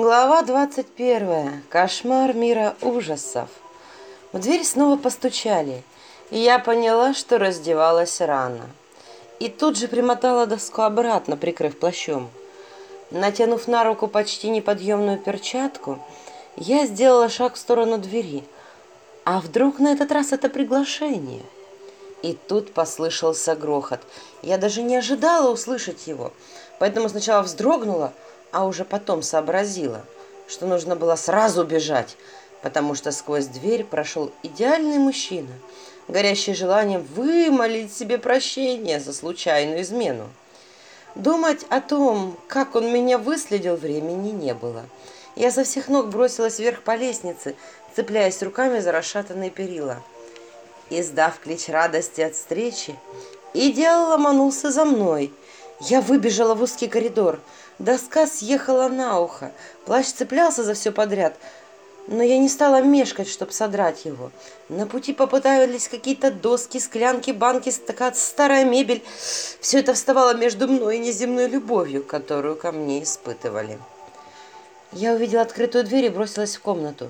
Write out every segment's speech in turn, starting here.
Глава 21. Кошмар мира ужасов. В дверь снова постучали, и я поняла, что раздевалась рано. И тут же примотала доску обратно, прикрыв плащом. Натянув на руку почти неподъемную перчатку, я сделала шаг в сторону двери. А вдруг на этот раз это приглашение? И тут послышался грохот. Я даже не ожидала услышать его, поэтому сначала вздрогнула, а уже потом сообразила, что нужно было сразу бежать, потому что сквозь дверь прошел идеальный мужчина, горящий желанием вымолить себе прощение за случайную измену. Думать о том, как он меня выследил, времени не было. Я со всех ног бросилась вверх по лестнице, цепляясь руками за расшатанные перила. Издав клич радости от встречи, идеал ломанулся за мной. Я выбежала в узкий коридор – Доска съехала на ухо, плащ цеплялся за все подряд, но я не стала мешкать, чтобы содрать его. На пути попытались какие-то доски, склянки, банки, стакан, старая мебель. Все это вставало между мной и неземной любовью, которую ко мне испытывали. Я увидела открытую дверь и бросилась в комнату.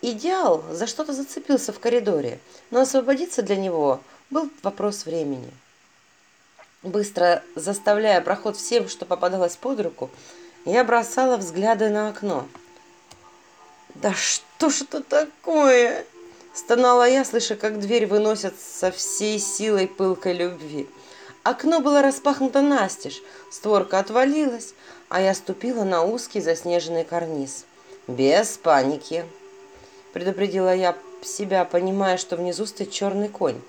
Идеал за что-то зацепился в коридоре, но освободиться для него был вопрос времени. Быстро заставляя проход всем, что попадалось под руку, я бросала взгляды на окно. «Да что ж это такое?» Стонала я, слыша, как дверь выносят со всей силой пылкой любви. Окно было распахнуто настежь, створка отвалилась, а я ступила на узкий заснеженный карниз. «Без паники!» Предупредила я себя, понимая, что внизу стоит черный конь.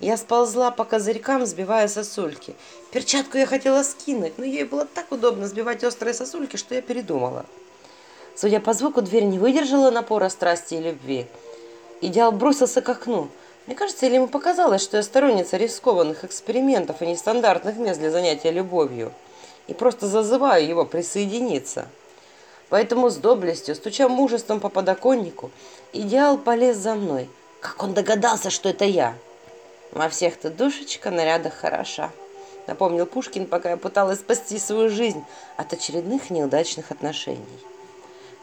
Я сползла по козырькам, сбивая сосульки. Перчатку я хотела скинуть, но ей было так удобно сбивать острые сосульки, что я передумала. Судя по звуку, дверь не выдержала напора страсти и любви. Идеал бросился к окну. Мне кажется, или ему показалось, что я сторонница рискованных экспериментов и нестандартных мест для занятия любовью. И просто зазываю его присоединиться. Поэтому с доблестью, стуча мужеством по подоконнику, идеал полез за мной. Как он догадался, что это я? Во всех ты, душечка, нарядах хороша. Напомнил Пушкин, пока я пыталась спасти свою жизнь от очередных неудачных отношений.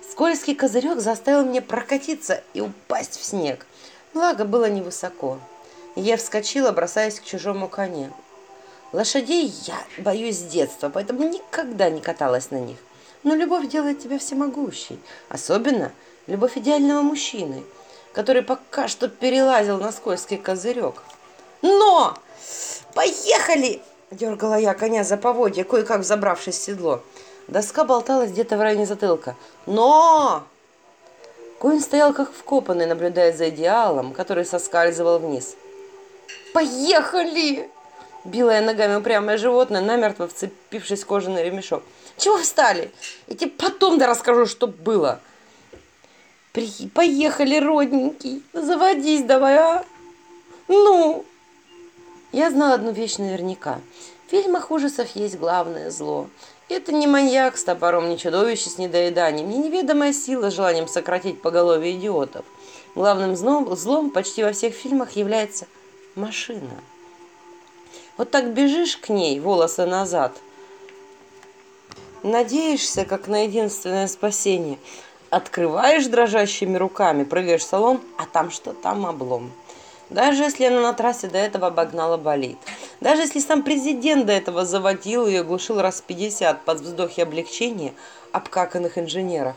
Скользкий козырек заставил меня прокатиться и упасть в снег. Благо было невысоко. Я вскочила, бросаясь к чужому коне. Лошадей я боюсь с детства, поэтому никогда не каталась на них. Но любовь делает тебя всемогущей. Особенно любовь идеального мужчины, который пока что перелазил на скользкий козырек. Но! Поехали! Дергала я коня за поводья, кое-как взобравшись в седло. Доска болталась где-то в районе затылка. Но! Конь стоял как вкопанный, наблюдая за идеалом, который соскальзывал вниз. «Поехали!» Била я ногами упрямое животное, намертво вцепившись в кожаный ремешок. «Чего встали? Я тебе потом да расскажу, что было!» При... «Поехали, родненький! Заводись давай, а! Ну!» Я знала одну вещь наверняка. В фильмах ужасов есть главное зло. Это не маньяк с топором, не чудовище с недоеданием, не неведомая сила с желанием сократить поголовье идиотов. Главным злом, злом почти во всех фильмах является машина. Вот так бежишь к ней, волосы назад, надеешься, как на единственное спасение, открываешь дрожащими руками, прыгаешь в салон, а там что там облом. Даже если она на трассе до этого обогнала болид. Даже если сам президент до этого заводил и оглушил раз 50 под вздохи облегчения обкаканных инженеров.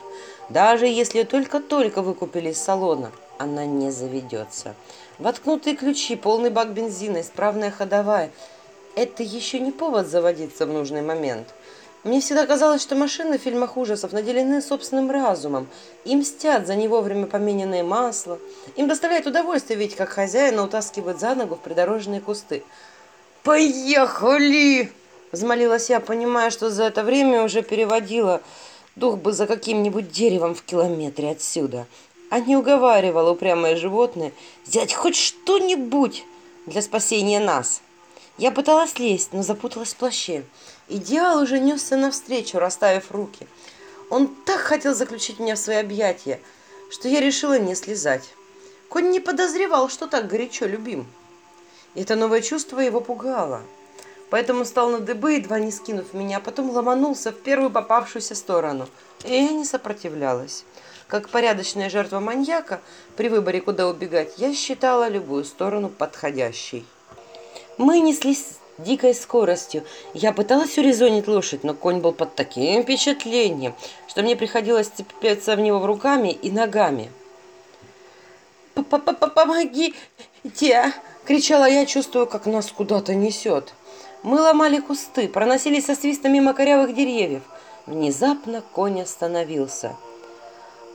Даже если только-только выкупили из салона, она не заведется. Воткнутые ключи, полный бак бензина, исправная ходовая – это еще не повод заводиться в нужный момент – мне всегда казалось, что машины в фильмах ужасов наделены собственным разумом. Им мстят за не вовремя помененное масло. Им доставляет удовольствие видеть, как хозяина утаскивают за ногу в придорожные кусты. «Поехали!» – взмолилась я, понимая, что за это время уже переводила дух бы за каким-нибудь деревом в километре отсюда. А не уговаривала упрямое животное сделать хоть что-нибудь для спасения нас. Я пыталась слезть, но запуталась в плаще. Идеал уже несся навстречу, расставив руки. Он так хотел заключить меня в свои объятия, что я решила не слезать. Конь не подозревал, что так горячо любим. Это новое чувство его пугало. поэтому стал на дыбы, едва не скинув меня, а потом ломанулся в первую попавшуюся сторону. И я не сопротивлялась. Как порядочная жертва маньяка, при выборе, куда убегать, я считала любую сторону подходящей. Мы неслись дикой скоростью. Я пыталась урезонить лошадь, но конь был под таким впечатлением, что мне приходилось цепляться в него руками и ногами. «Помогите!» – кричала я, чувствуя, как нас куда-то несет. Мы ломали кусты, проносились со свистом мимо корявых деревьев. Внезапно конь остановился.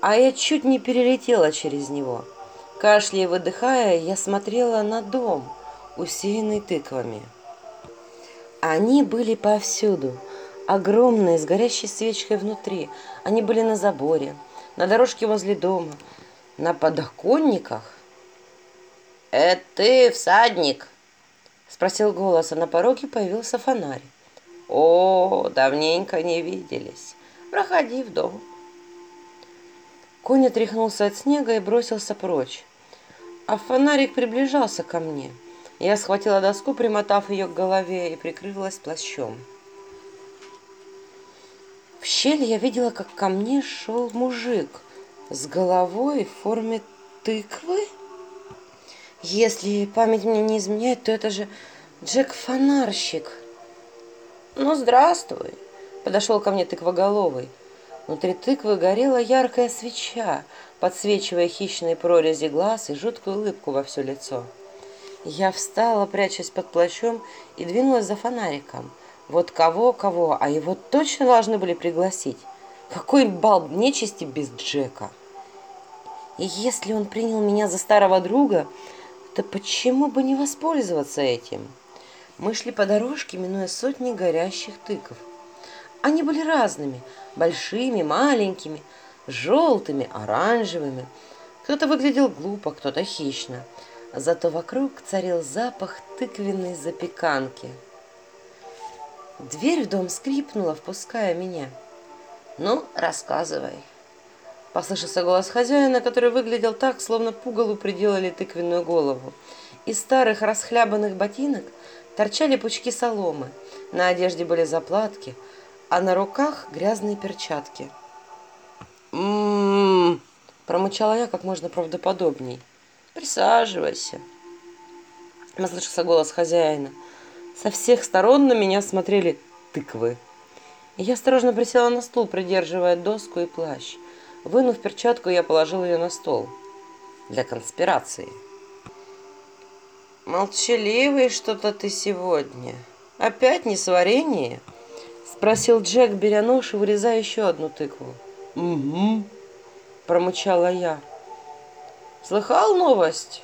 А я чуть не перелетела через него. Кашляя и выдыхая, я смотрела на дом, усеянный тыквами. Они были повсюду, огромные, с горящей свечкой внутри. Они были на заборе, на дорожке возле дома, на подоконниках. «Это ты, всадник?» — спросил голос, а на пороге появился фонарь. «О, давненько не виделись. Проходи в дом». Конь отряхнулся от снега и бросился прочь. А фонарик приближался ко мне — я схватила доску, примотав ее к голове, и прикрылась плащом. В щель я видела, как ко мне шел мужик с головой в форме тыквы. Если память мне не изменяет, то это же Джек-фонарщик. Ну, здравствуй, подошел ко мне тыквоголовый. Внутри тыквы горела яркая свеча, подсвечивая хищные прорези глаз и жуткую улыбку во все лицо. Я встала, прячась под плащом, и двинулась за фонариком. Вот кого-кого, а его точно должны были пригласить. Какой бал нечисти без Джека? И если он принял меня за старого друга, то почему бы не воспользоваться этим? Мы шли по дорожке, минуя сотни горящих тыков. Они были разными, большими, маленькими, желтыми, оранжевыми. Кто-то выглядел глупо, кто-то хищно – зато вокруг царил запах тыквенной запеканки. Дверь в дом скрипнула, впуская меня. «Ну, рассказывай». Послышался голос хозяина, который выглядел так, словно пугалу приделали тыквенную голову. Из старых расхлябанных ботинок торчали пучки соломы, на одежде были заплатки, а на руках грязные перчатки. «М-м-м!» промычала я как можно правдоподобней. Присаживайся. Послышался голос хозяина. Со всех сторон на меня смотрели тыквы. Я осторожно присела на стул, придерживая доску и плащ. Вынув перчатку, я положил ее на стол. Для конспирации. «Молчаливый что-то ты сегодня. Опять не сварение?» Спросил Джек, беря нож и вырезая еще одну тыкву. «Угу», промычала я. Слыхал новость?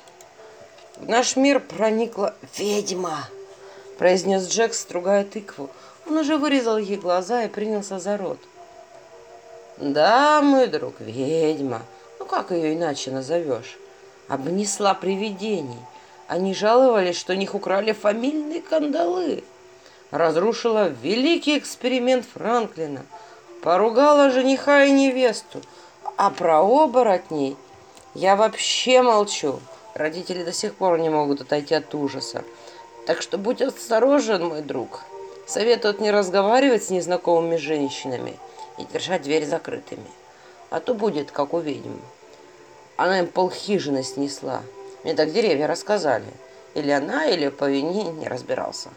В наш мир проникла ведьма, произнес Джек, стругая тыкву. Он уже вырезал ей глаза и принялся за рот. Да, мой друг, ведьма. Ну как ее иначе назовешь? Обнесла привидений. Они жаловались, что у них украли фамильные кандалы. Разрушила великий эксперимент Франклина. Поругала жениха и невесту. А про оборотней я вообще молчу. Родители до сих пор не могут отойти от ужаса. Так что будь осторожен, мой друг. Советуют не разговаривать с незнакомыми женщинами и держать дверь закрытыми. А то будет, как у ведьм. Она им полхижины снесла. Мне так деревья рассказали. Или она, или по вине не разбирался.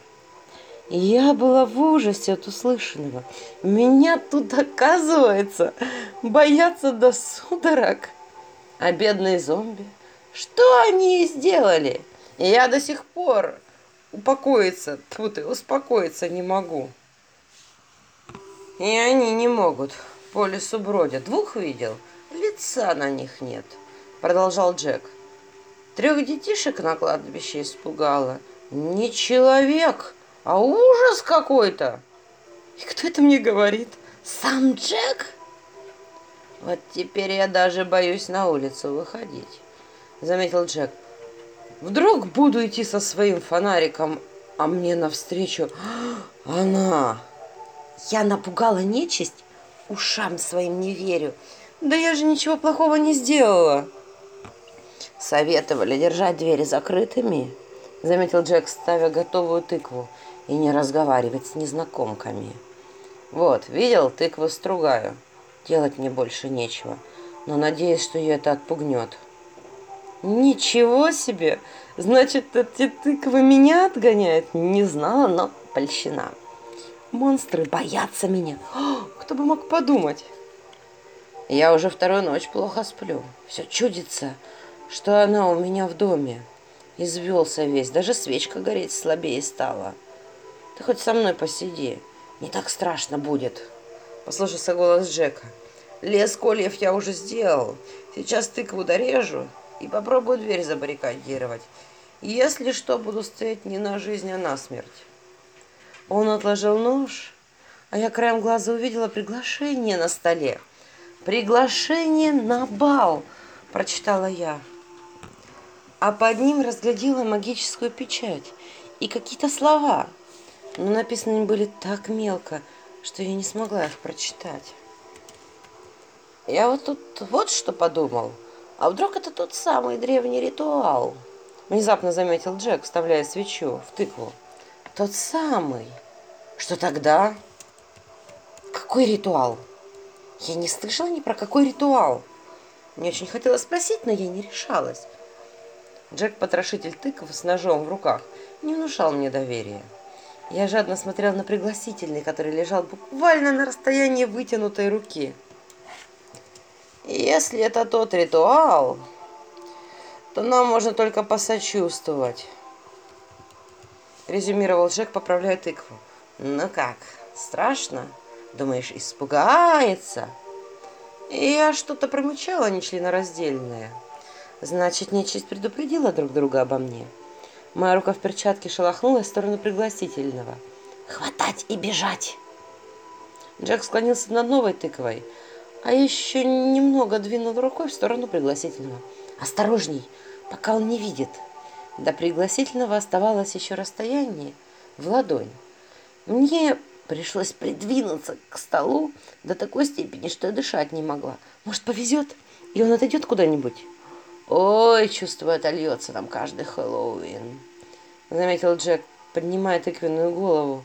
Я была в ужасе от услышанного. Меня тут, оказывается, боятся до судорог. А бедные зомби? Что они сделали? Я до сих пор упокоиться, тьфу ты, успокоиться не могу. И они не могут. По лесу бродят. Двух видел? Лица на них нет. Продолжал Джек. Трех детишек на кладбище испугало. Не человек, а ужас какой-то. И кто это мне говорит? Сам Джек? Вот теперь я даже боюсь на улицу выходить, заметил Джек. Вдруг буду идти со своим фонариком, а мне навстречу она. Я напугала нечисть? Ушам своим не верю. Да я же ничего плохого не сделала. Советовали держать двери закрытыми, заметил Джек, ставя готовую тыкву. и не разговаривать с незнакомками. Вот, видел, тыкву стругаю. Делать мне больше нечего, но надеюсь, что ее это отпугнет. Ничего себе! Значит, эти тыквы меня отгоняют? Не знала, но польщена. Монстры боятся меня. О, кто бы мог подумать? Я уже вторую ночь плохо сплю. Все чудится, что она у меня в доме. Извелся весь, даже свечка гореть слабее стала. Ты хоть со мной посиди, не так страшно будет. Послышался голос Джека. Лес кольев я уже сделал. Сейчас тыкву дорежу и попробую дверь забаррикадировать. Если что, буду стоять не на жизнь, а на смерть. Он отложил нож, а я краем глаза увидела приглашение на столе. «Приглашение на бал!» – прочитала я. А под ним разглядела магическую печать и какие-то слова, но написаны были так мелко, что я не смогла их прочитать. Я вот тут вот что подумал. А вдруг это тот самый древний ритуал? Внезапно заметил Джек, вставляя свечу в тыкву. Тот самый. Что тогда? Какой ритуал? Я не слышала ни про какой ритуал. Мне очень хотелось спросить, но я не решалась. Джек-потрошитель тыкв с ножом в руках не внушал мне доверия. Я жадно смотрел на пригласительный, который лежал буквально на расстоянии вытянутой руки. Если это тот ритуал, то нам можно только посочувствовать. Резюмировал Джек, поправляя тыкву. Ну как, страшно? Думаешь, испугается? Я что-то промычала нечленораздельное. Значит, нечисть предупредила друг друга обо мне. Моя рука в перчатке шелохнулась в сторону пригласительного. «Хватать и бежать!» Джек склонился над новой тыквой, а еще немного двинул рукой в сторону пригласительного. «Осторожней, пока он не видит!» До пригласительного оставалось еще расстояние в ладонь. Мне пришлось придвинуться к столу до такой степени, что я дышать не могла. Может, повезет, и он отойдет куда-нибудь? Ой, чувствую, отольется нам каждый Хэллоуин, заметил Джек, поднимая тыквенную голову,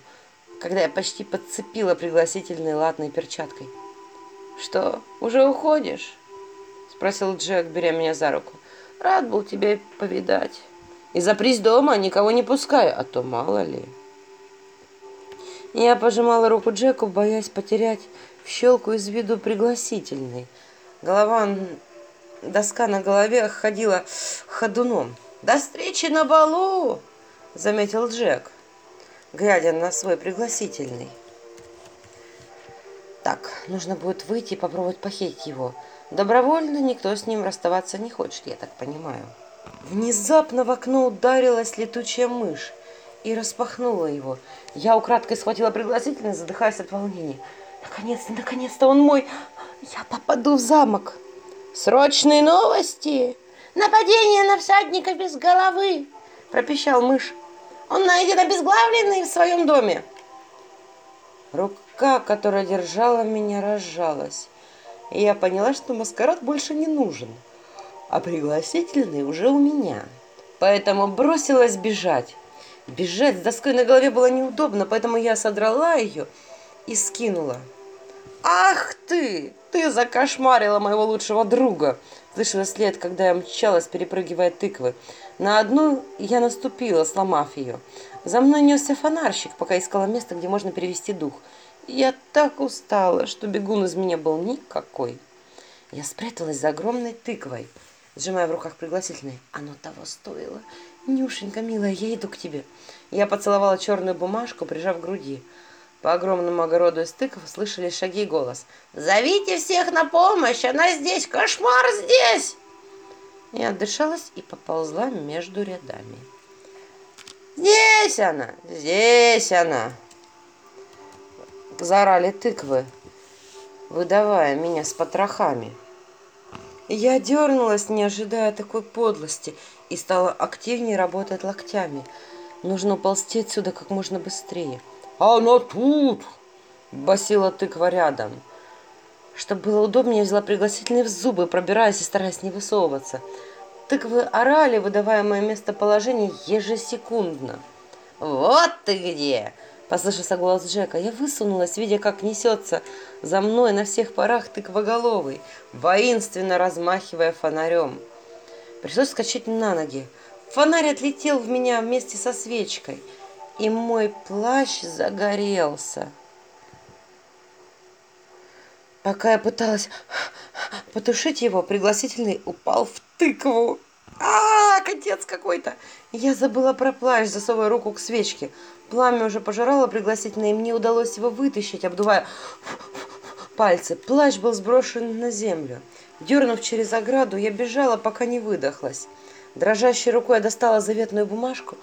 когда я почти подцепила пригласительной латной перчаткой. Что, уже уходишь? Спросил Джек, беря меня за руку. Рад был тебя повидать. И запрись дома, никого не пускай, а то мало ли. Я пожимала руку Джеку, боясь потерять в щелку из виду пригласительный. Голова, доска на голове ходила ходуном. «До встречи на балу!» — заметил Джек, глядя на свой пригласительный. Так, нужно будет выйти и попробовать похитить его. Добровольно никто с ним расставаться не хочет, я так понимаю. Внезапно в окно ударилась летучая мышь и распахнула его. Я украдкой схватила пригласительный, задыхаясь от волнения. Наконец-то, наконец-то он мой! Я попаду в замок! Срочные новости! Нападение на всадника без головы! Пропищал мышь. Он найден обезглавленный в своем доме. Рука, которая держала меня, разжалась. И я поняла, что маскарад больше не нужен. А пригласительный уже у меня. Поэтому бросилась бежать. Бежать с доской на голове было неудобно, поэтому я содрала ее и скинула. «Ах ты! Ты закошмарила моего лучшего друга!» Слышала след, когда я мчалась, перепрыгивая тыквы. На одну я наступила, сломав ее. За мной несся фонарщик, пока искала место, где можно перевести дух. Я так устала, что бегун из меня был никакой. Я спряталась за огромной тыквой, сжимая в руках пригласительный. Оно того стоило. Нюшенька, милая, я иду к тебе. Я поцеловала черную бумажку, прижав к груди. По огромному огороду из тыков слышали шаги и голос. «Зовите всех на помощь! Она здесь! Кошмар здесь!» Я отдышалась и поползла между рядами. «Здесь она! Здесь она!» Заорали тыквы, выдавая меня с потрохами. Я дернулась, не ожидая такой подлости, и стала активнее работать локтями. Нужно ползти отсюда как можно быстрее. «А она тут!» – басила тыква рядом. Чтобы было удобнее, я взяла пригласительные в зубы, пробираясь и стараясь не высовываться. Тыквы орали, выдавая мое местоположение ежесекундно. Вот ты где!» Послышался голос Джека. Я высунулась, видя, как несется за мной на всех парах тыквоголовый, воинственно размахивая фонарем. Пришлось скачать на ноги. Фонарь отлетел в меня вместе со свечкой, и мой плащ загорелся. Пока я пыталась потушить его, пригласительный упал в тыкву. А, катец какой-то! Я забыла про плащ, засовывая руку к свечке. Пламя уже пожирало пригласительное, и мне удалось его вытащить, обдувая пальцы. Плащ был сброшен на землю. Дернув через ограду, я бежала, пока не выдохлась. Дрожащей рукой я достала заветную бумажку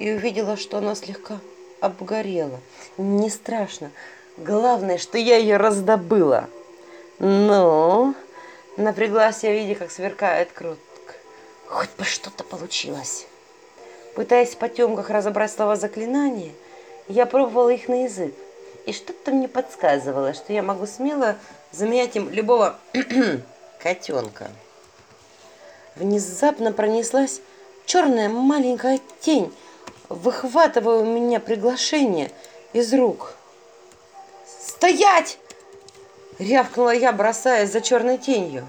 и увидела, что она слегка обгорела. Не страшно. Главное, что я ее раздобыла. Ну, напряглась я, видя, как сверкает крутка. Хоть бы что-то получилось. Пытаясь в потемках разобрать слова заклинания, я пробовала их на язык. И что-то мне подсказывало, что я могу смело заменять им любого котенка. Внезапно пронеслась черная маленькая тень, выхватывая у меня приглашение из рук. «Стоять!» Рявкнула я, бросаясь за черной тенью.